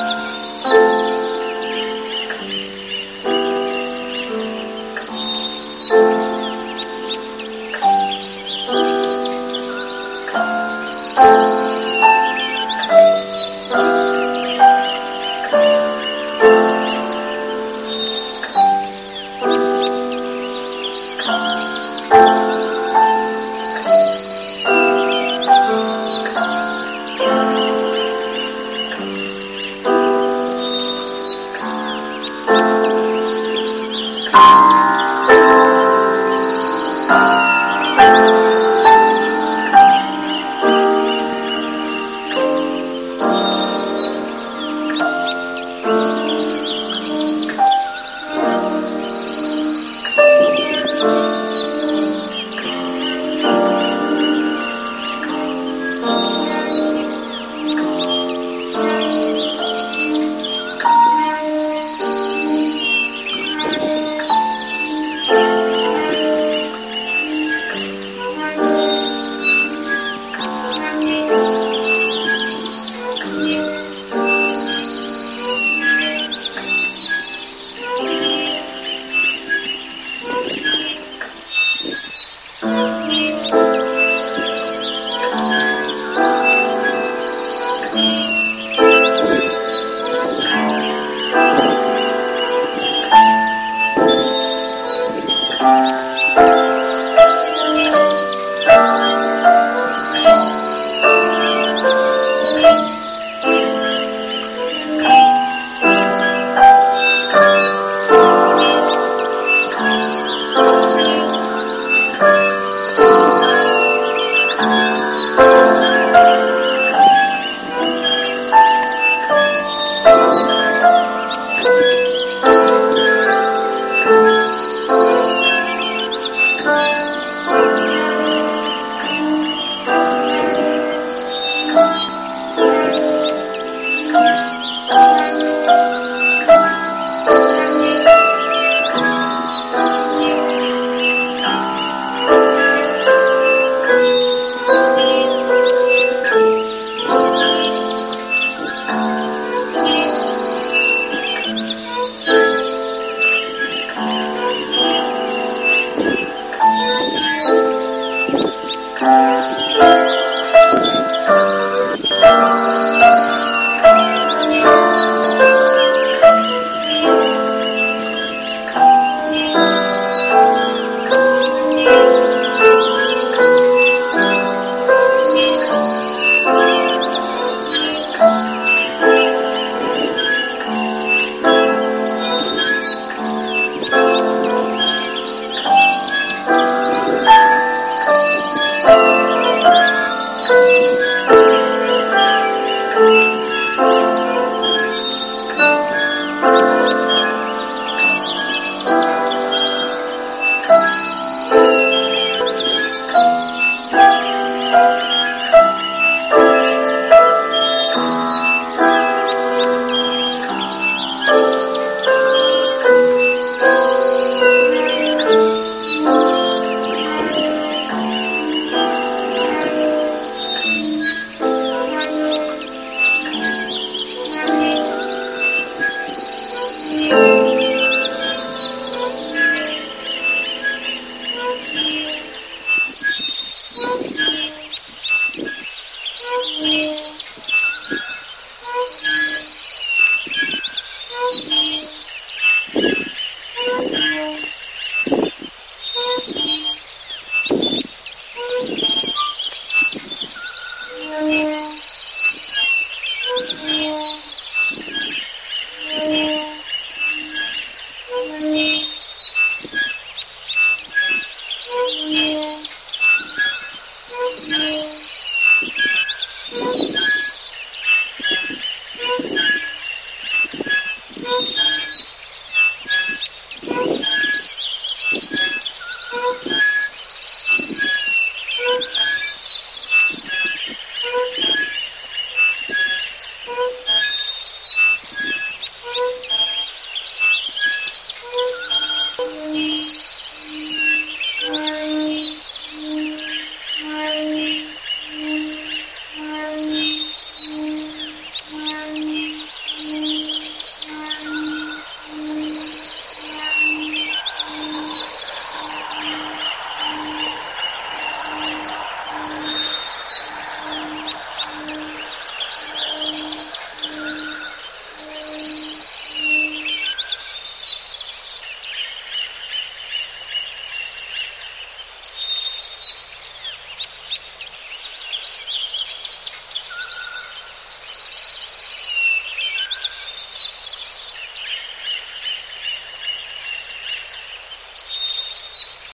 Música